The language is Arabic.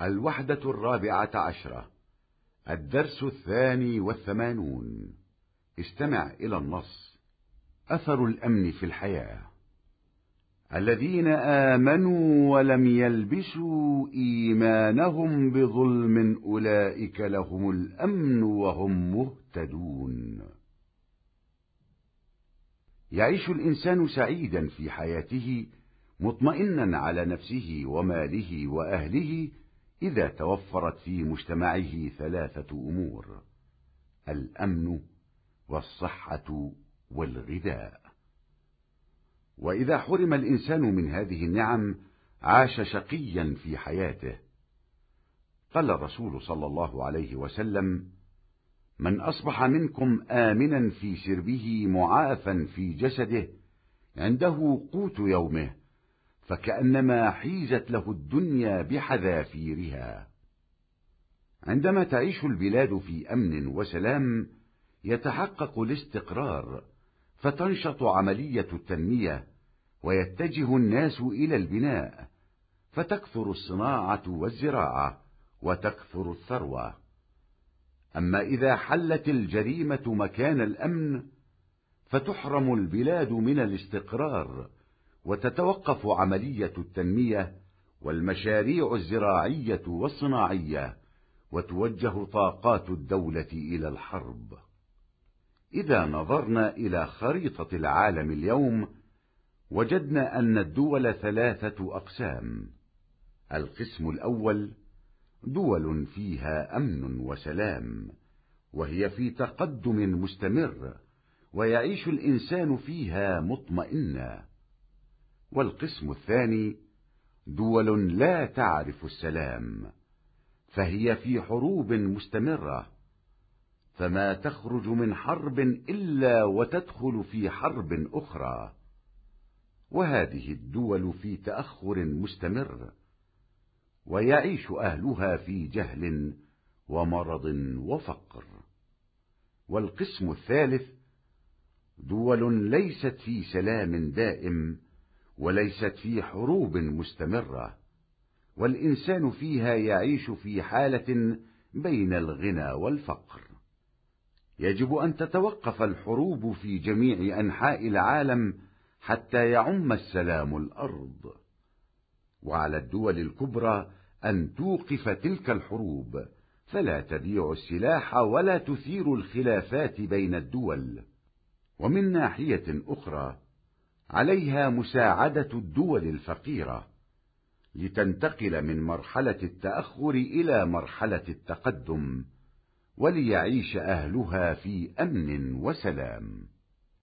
الوحدة الرابعة عشرة. الدرس الثاني والثمانون. استمع إلى النص. أثر الأمن في الحياة. الذين آمنوا ولم يلبسوا إيمانهم بظلم أولئك لهم الأمن وهم مهتدون. يعيش الإنسان سعيدا في حياته مطمئنا على نفسه وماله وأهله إذا توفرت في مجتمعه ثلاثة أمور الأمن والصحة والغذاء. وإذا حرم الإنسان من هذه النعم عاش شقيا في حياته. قال الرسول صلى الله عليه وسلم من أصبح منكم آمنا في سربه معافا في جسده عنده قوت يومه فكأنما حيزت له الدنيا بحذافيرها. عندما تعيش البلاد في أمن وسلام يتحقق الاستقرار فتنشط عملية التنمية ويتجه الناس إلى البناء فتكثر الصناعة والزراعة وتكثر الثروة. أما إذا حلت الجريمة مكان الأمن فتحرم البلاد من الاستقرار وتتوقف عملية التنمية والمشاريع الزراعية والصناعية وتوجه طاقات الدولة إلى الحرب. إذا نظرنا إلى خريطة العالم اليوم وجدنا أن الدول ثلاثة أقسام. القسم الأول دول فيها أمن وسلام وهي في تقدم مستمر ويعيش الإنسان فيها مطمئنا. والقسم الثاني دول لا تعرف السلام فهي في حروب مستمرة فما تخرج من حرب إلا وتدخل في حرب أخرى. وهذه الدول في تأخر مستمر ويعيش أهلها في جهل ومرض وفقر. والقسم الثالث دول ليست في سلام دائم وليست في حروب مستمرة والإنسان فيها يعيش في حالة بين الغنى والفقر. يجب أن تتوقف الحروب في جميع أنحاء العالم حتى يعم السلام الأرض. وعلى الدول الكبرى أن توقف تلك الحروب فلا تبيع السلاح ولا تثير الخلافات بين الدول. ومن ناحية أخرى عليها مساعدة الدول الفقيرة لتنتقل من مرحلة التأخر إلى مرحلة التقدم وليعيش أهلها في أمن وسلام.